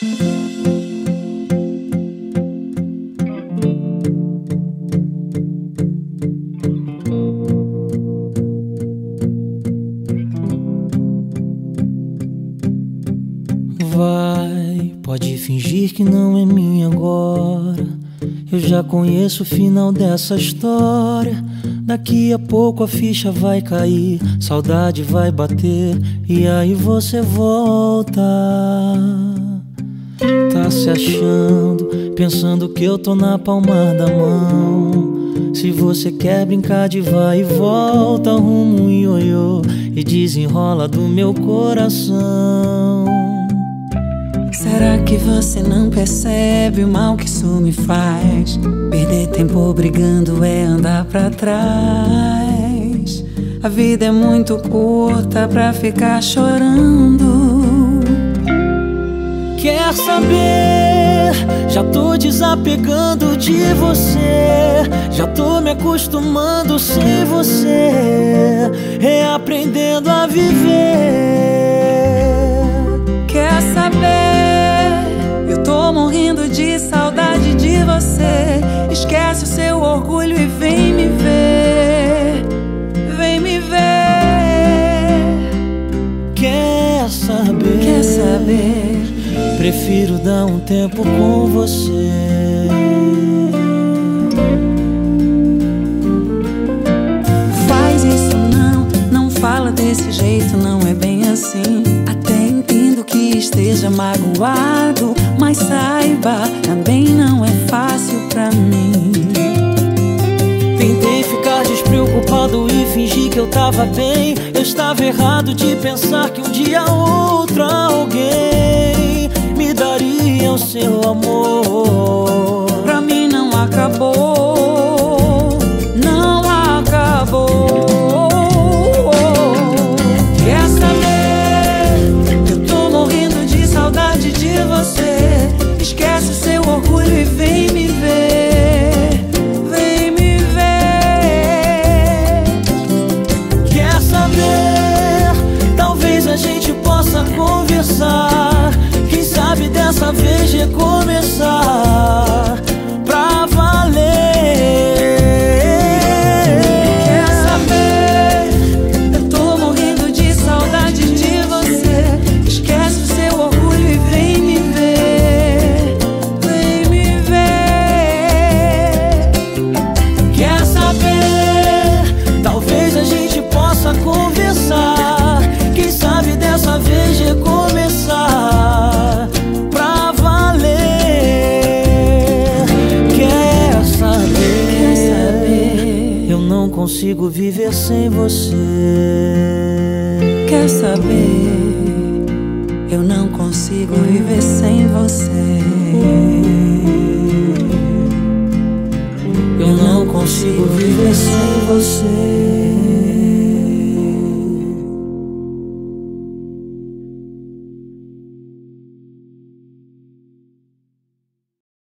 Vai, pode fingir que não é minha agora. Eu já conheço o final dessa história. Daqui a pouco a ficha vai cair, saudade vai bater e aí você volta. Tá se achando, pensando que eu tô na palma da mão. Se você quer brincar de vai e volta, arruma um ioiô e desenrola do meu coração. Será que você não percebe o mal que isso me faz? Perder tempo brigando é andar pra trás. A vida é muito curta pra ficar chorando. Saber? Já tô desapegando de você. Já tô me acostumando sem você. Reaprendendo a viver. Quer saber? Eu tô morrendo de saudade de você. Esquece o seu Prefiro dar um tempo com você. Faz isso não, não fala desse jeito, não é bem assim. Até entendo que esteja magoado, mas saiba, também não é fácil pra mim. Tentei ficar despreocupado e fingir que eu tava bem. Eu estava errado de pensar que um dia outro alguém amor. Pra mim não acabou, não acabou. Quer saber? Eu tô morrendo de saudade de você. Esquece seu orgulho e vem me ver. Vem me ver. Quer saber? Talvez a gente possa conversar. Quem sabe dessa vez recomeçar não consigo viver sem você. Quer saber? Eu não consigo viver sem você. Eu não consigo viver sem você.